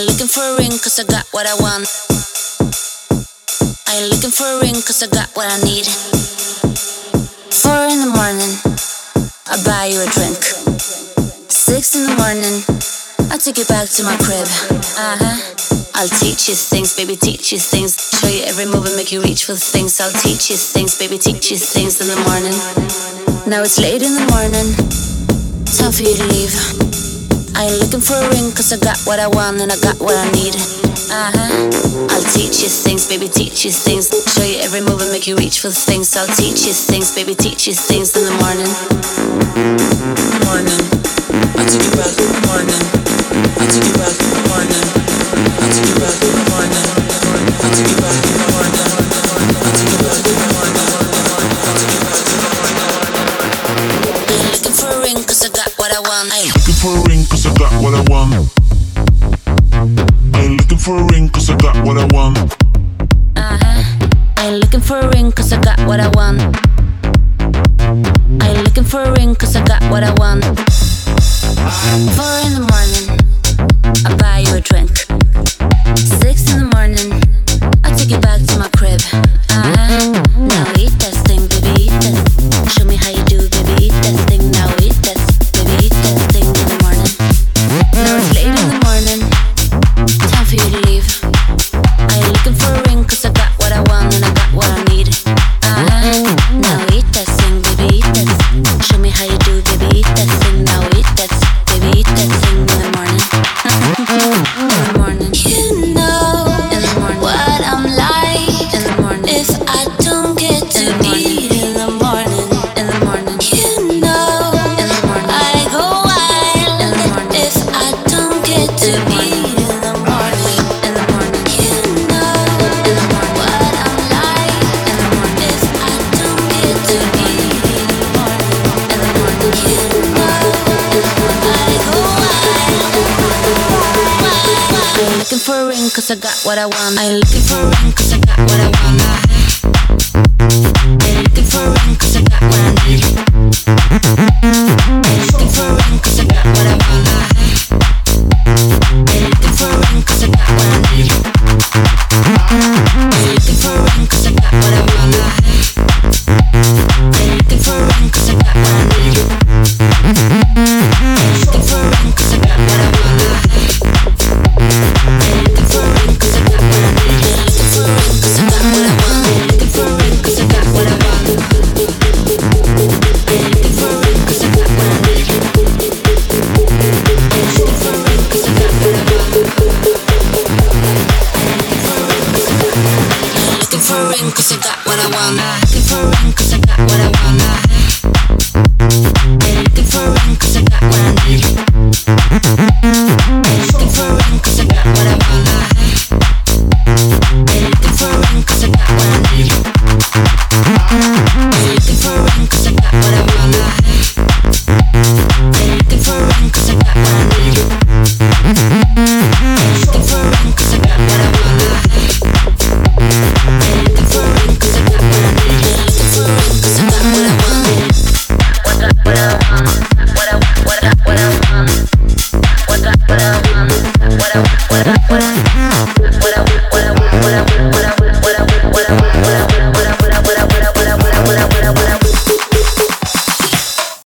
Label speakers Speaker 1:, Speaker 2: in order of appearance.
Speaker 1: for a ring cause I got what I want. I ain't looking for a ring cause I got what I need. Four in the morning, I buy you a drink. Six in the morning, I take you back to my crib. Uh huh. I'll teach you things, baby, teach you things. Show you every move and make you reach for things. I'll teach you things, baby, teach you things in the morning. Now it's late in the morning, time for you to leave. I ain't looking for a ring cause I got what I want and I got what I need. Uh huh. I'll teach you things, baby, teach you things. Show you every move and make you reach for things. I'll teach you things, baby, teach you things in the morning.
Speaker 2: Morning. I'll take you back in the morning. I'll take you back in the morning.
Speaker 1: What I want. Ain't
Speaker 3: looking for a ring cause I got what I want.
Speaker 1: Uh-huh. I ain't looking for a ring cause I got what I want. Ain't looking for a ring cause I got what I want. Four for you to leave. Looking for looking for a ring cause I got what I want. I ain't looking for a ring cause I got what I want. I ain't looking for a ring cause I got what I need. For cause I got what I want. Looking for ring cause I got what I want.